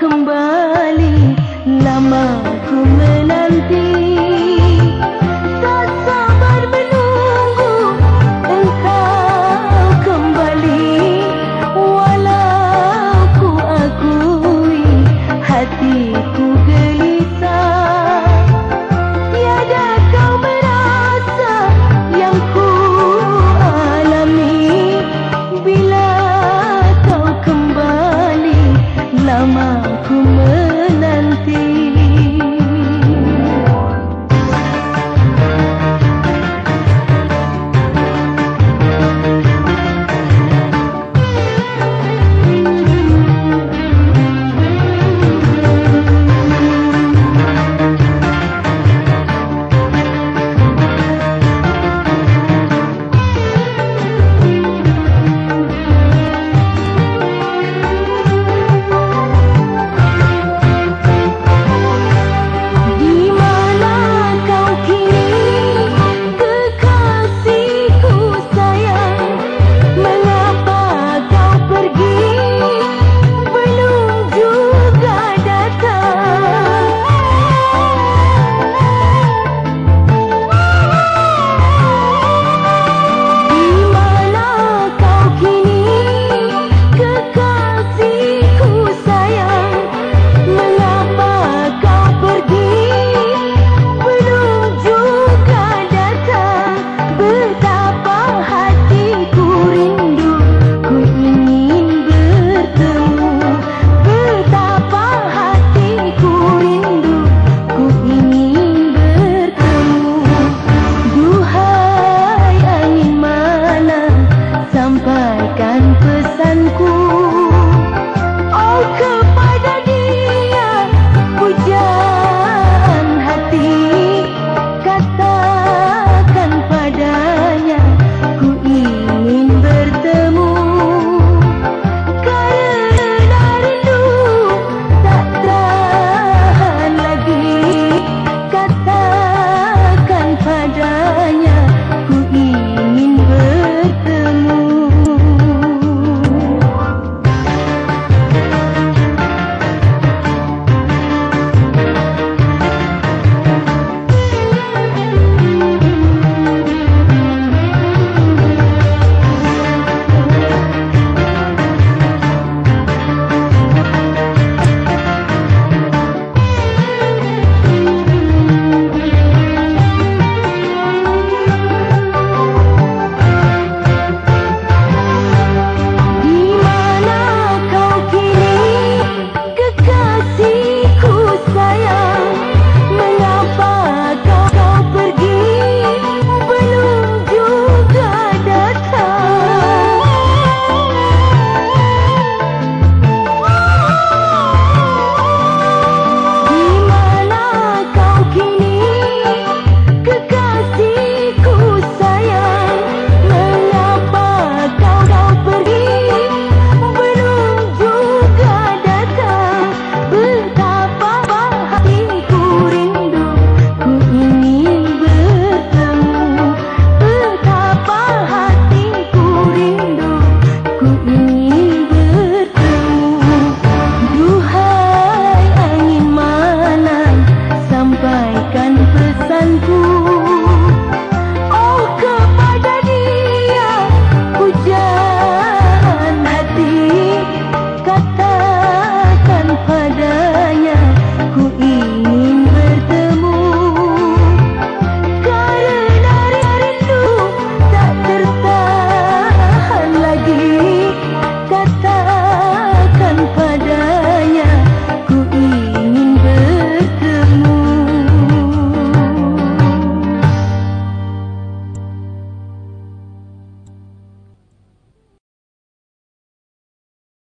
kembali. Lama